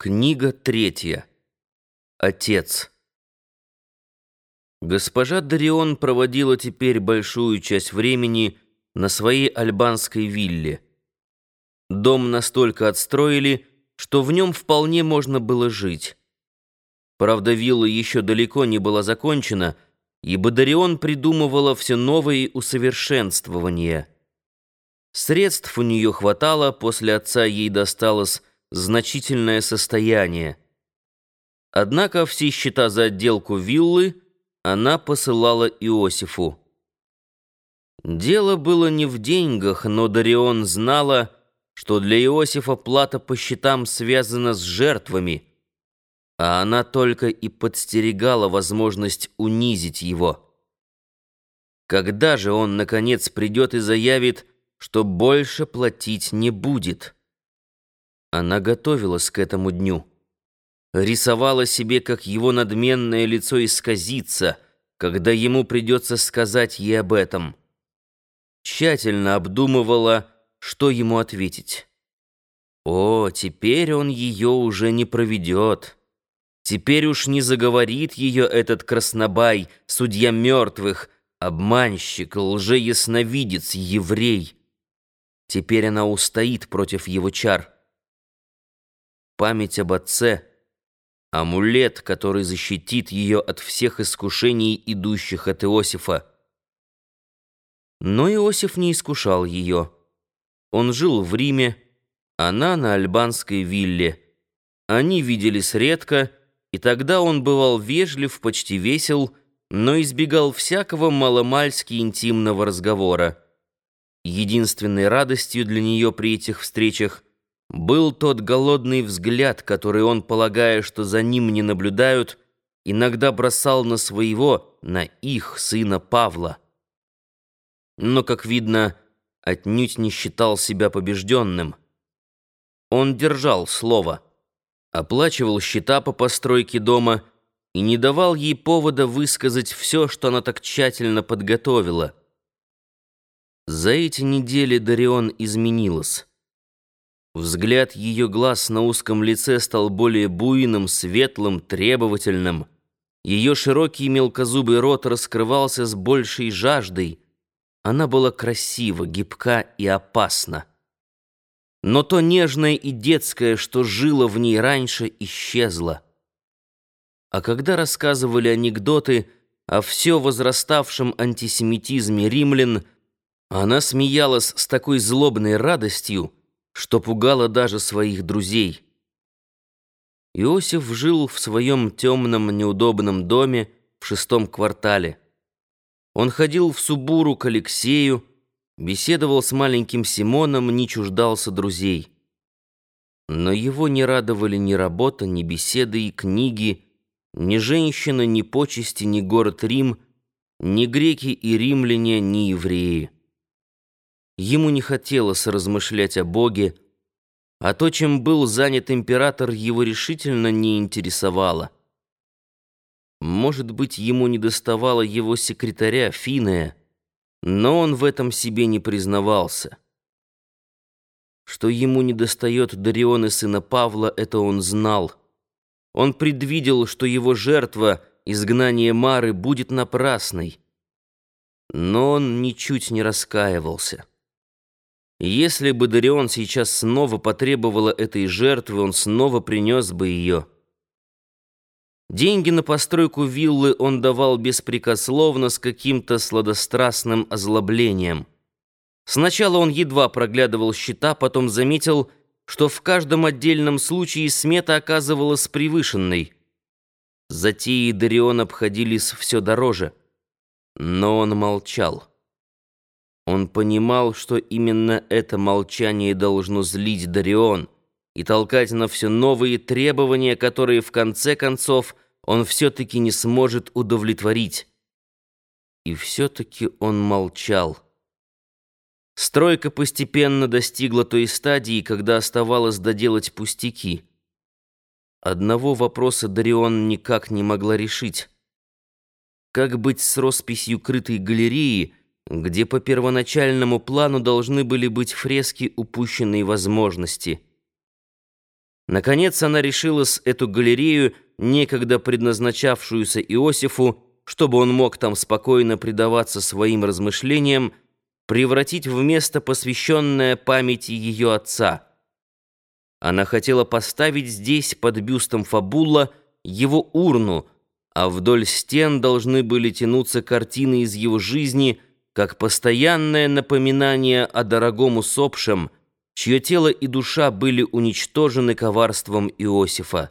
Книга третья. Отец. Госпожа Дарион проводила теперь большую часть времени на своей альбанской вилле. Дом настолько отстроили, что в нем вполне можно было жить. Правда, вилла еще далеко не была закончена, ибо Дарион придумывала все новые усовершенствования. Средств у нее хватало, после отца ей досталось значительное состояние. Однако все счета за отделку виллы она посылала Иосифу. Дело было не в деньгах, но Дарион знала, что для Иосифа плата по счетам связана с жертвами, а она только и подстерегала возможность унизить его. Когда же он, наконец, придет и заявит, что больше платить не будет? Она готовилась к этому дню. Рисовала себе, как его надменное лицо исказится, когда ему придется сказать ей об этом. Тщательно обдумывала, что ему ответить. О, теперь он ее уже не проведет. Теперь уж не заговорит ее этот краснобай, судья мертвых, обманщик, лжеясновидец, еврей. Теперь она устоит против его чар память об отце, амулет, который защитит ее от всех искушений, идущих от Иосифа. Но Иосиф не искушал ее. Он жил в Риме, она на альбанской вилле. Они виделись редко, и тогда он бывал вежлив, почти весел, но избегал всякого маломальски интимного разговора. Единственной радостью для нее при этих встречах был тот голодный взгляд, который он, полагая, что за ним не наблюдают, иногда бросал на своего, на их сына Павла. Но, как видно, отнюдь не считал себя побежденным. Он держал слово, оплачивал счета по постройке дома и не давал ей повода высказать все, что она так тщательно подготовила. За эти недели Дарион изменилась. Взгляд ее глаз на узком лице стал более буйным, светлым, требовательным. Ее широкий мелкозубый рот раскрывался с большей жаждой. Она была красива, гибка и опасна. Но то нежное и детское, что жило в ней раньше, исчезло. А когда рассказывали анекдоты о все возраставшем антисемитизме римлян, она смеялась с такой злобной радостью, что пугало даже своих друзей. Иосиф жил в своем темном неудобном доме в шестом квартале. Он ходил в Субуру к Алексею, беседовал с маленьким Симоном, не чуждался друзей. Но его не радовали ни работа, ни беседы и книги, ни женщина, ни почести, ни город Рим, ни греки и римляне, ни евреи. Ему не хотелось размышлять о Боге, а то, чем был занят император, его решительно не интересовало. Может быть, ему недоставало его секретаря Финея, но он в этом себе не признавался. Что ему недостает Дариона сына Павла, это он знал. Он предвидел, что его жертва, изгнание Мары, будет напрасной. Но он ничуть не раскаивался. Если бы Дарион сейчас снова потребовала этой жертвы, он снова принес бы ее. Деньги на постройку виллы он давал беспрекословно с каким-то сладострастным озлоблением. Сначала он едва проглядывал счета, потом заметил, что в каждом отдельном случае смета оказывалась превышенной. Затеи Дарион обходились все дороже. Но он молчал. Он понимал, что именно это молчание должно злить Дарион и толкать на все новые требования, которые в конце концов он все-таки не сможет удовлетворить. И все-таки он молчал. Стройка постепенно достигла той стадии, когда оставалось доделать пустяки. Одного вопроса Дарион никак не могла решить. Как быть с росписью крытой галереи, где по первоначальному плану должны были быть фрески упущенной возможности – Наконец она решилась эту галерею, некогда предназначавшуюся Иосифу, чтобы он мог там спокойно предаваться своим размышлениям, превратить в место, посвященное памяти ее отца. Она хотела поставить здесь, под бюстом Фабула, его урну, а вдоль стен должны были тянуться картины из его жизни, как постоянное напоминание о дорогом усопшем — чье тело и душа были уничтожены коварством Иосифа.